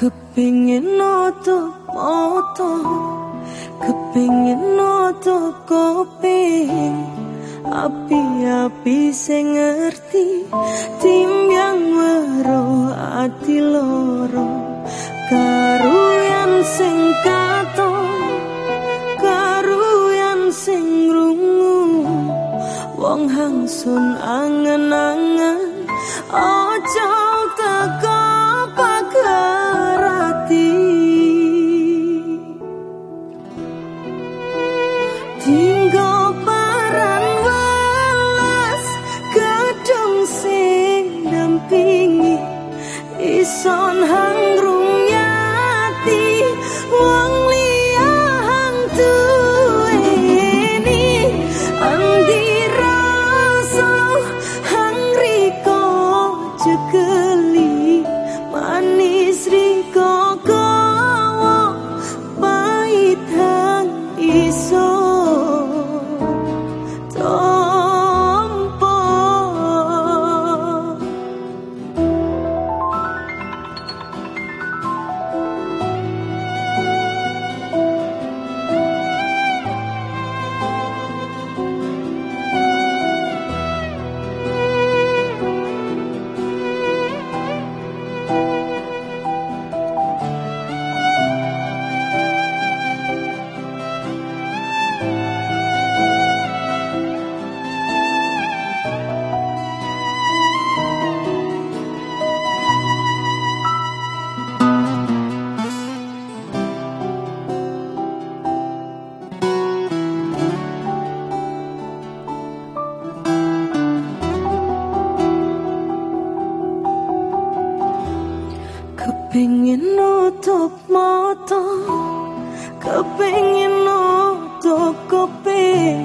Kepingin nutup moto Kepingin nutup kopi. Api-api sing ngerti tim yang weruh ati loro. Karuyan sing kato Karu yang sing rungu. Wong hangsun angen-angen Ojo kepengin nutuk kopi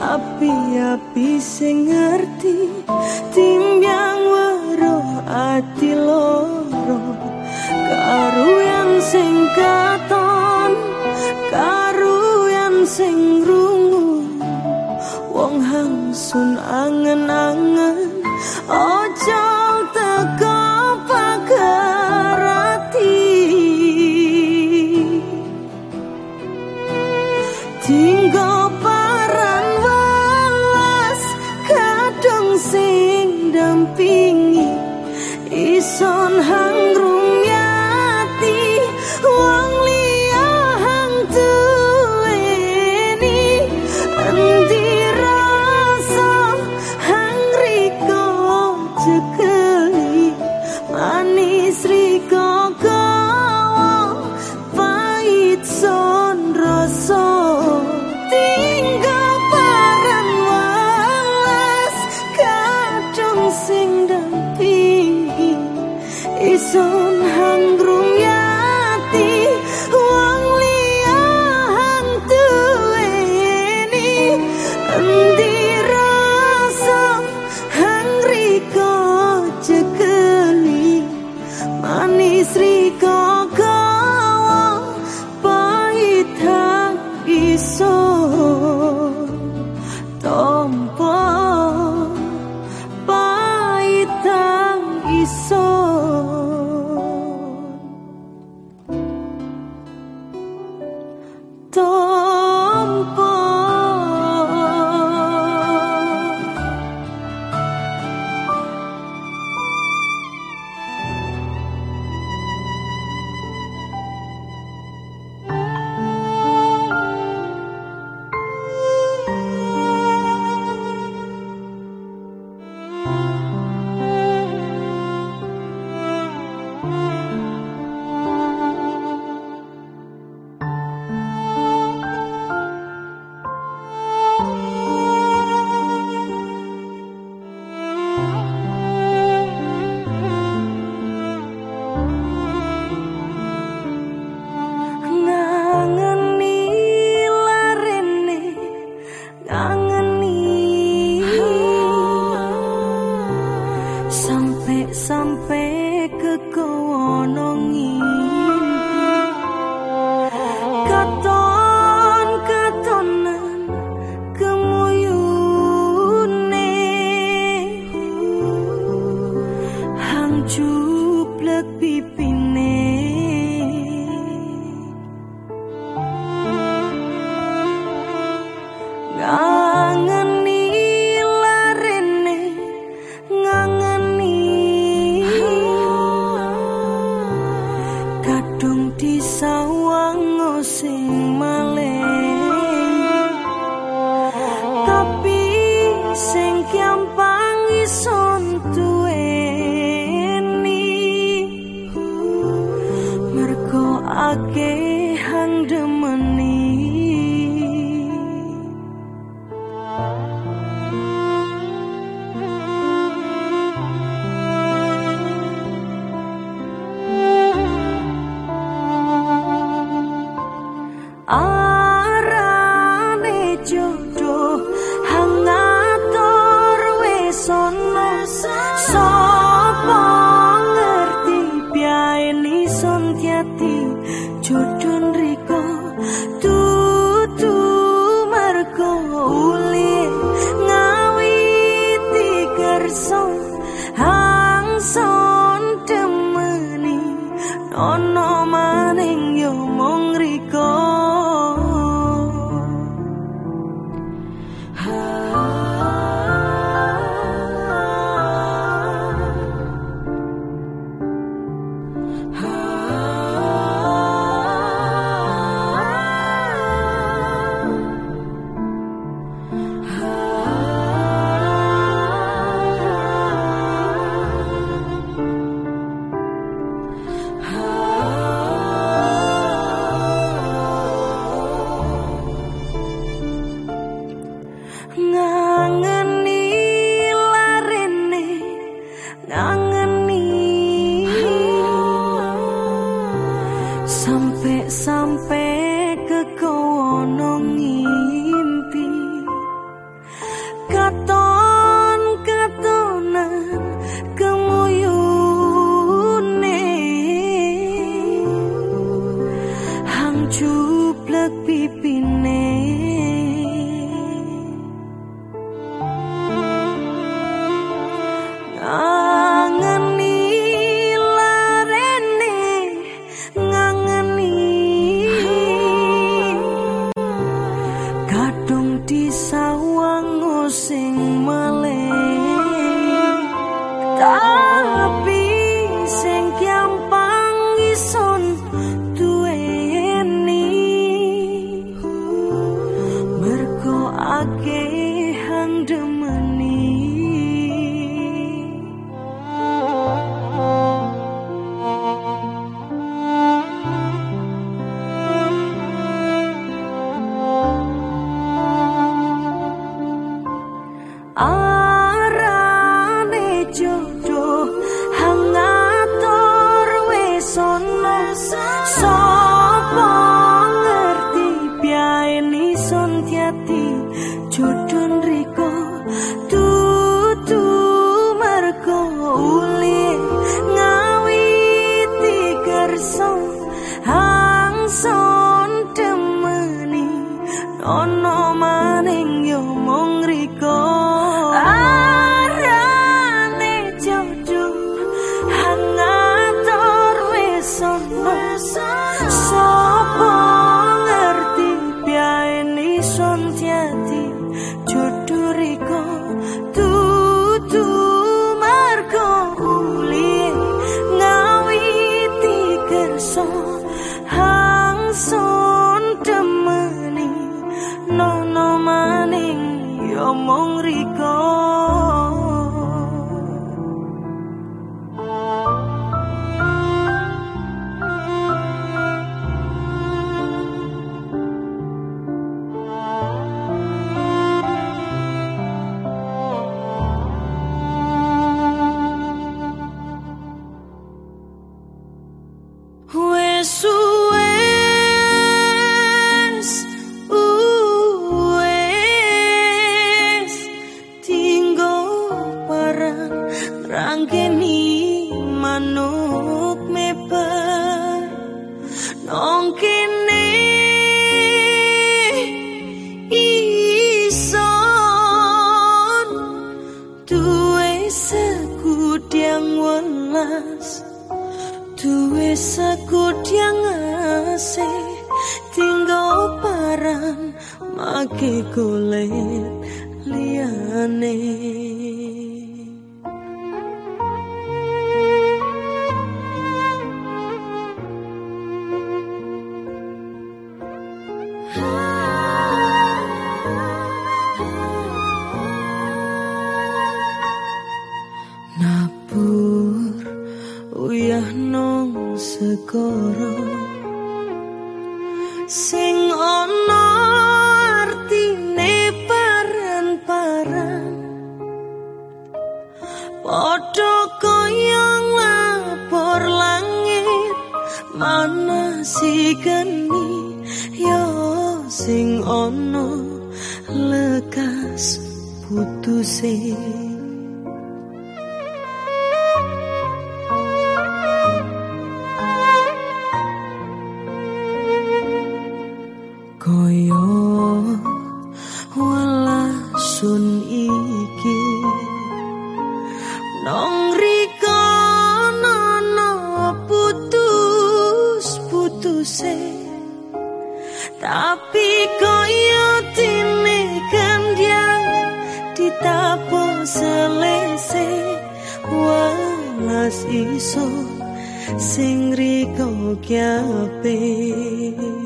api-api sing ngerti. Tapi koyo tine gandiang ditapo selese Walas iso sing riko kiapin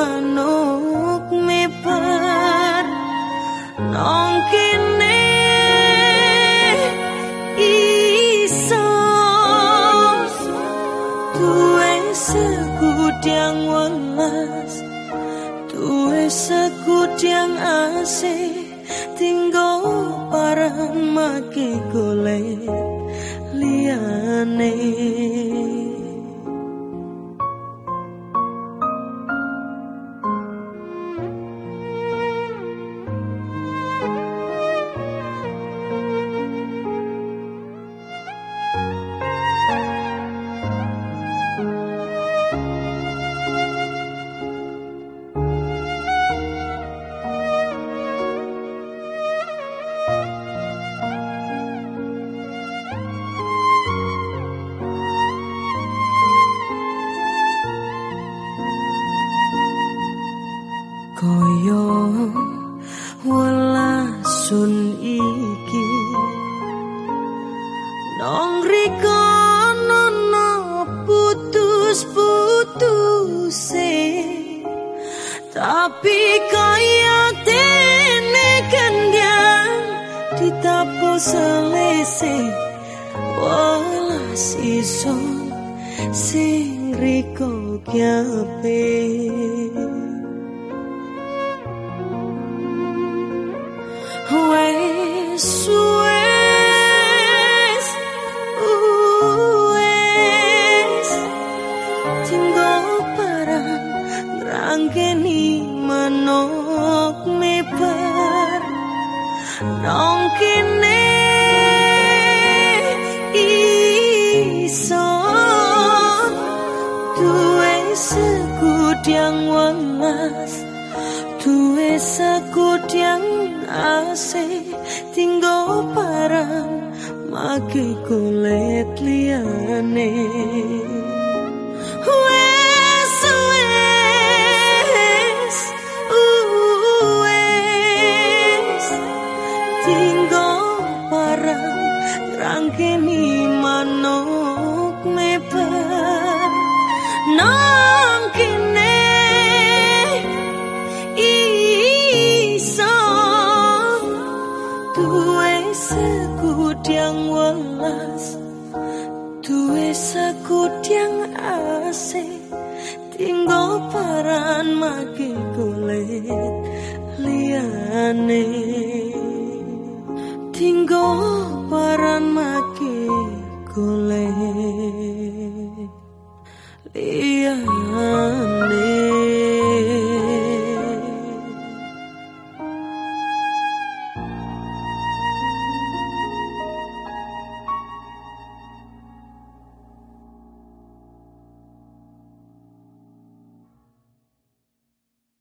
manuk mebar. Nang kene iso tuwe segudang welas tuwe segudang asih tinggo parang make golek liyane. si son sin rico que apé. Jesús.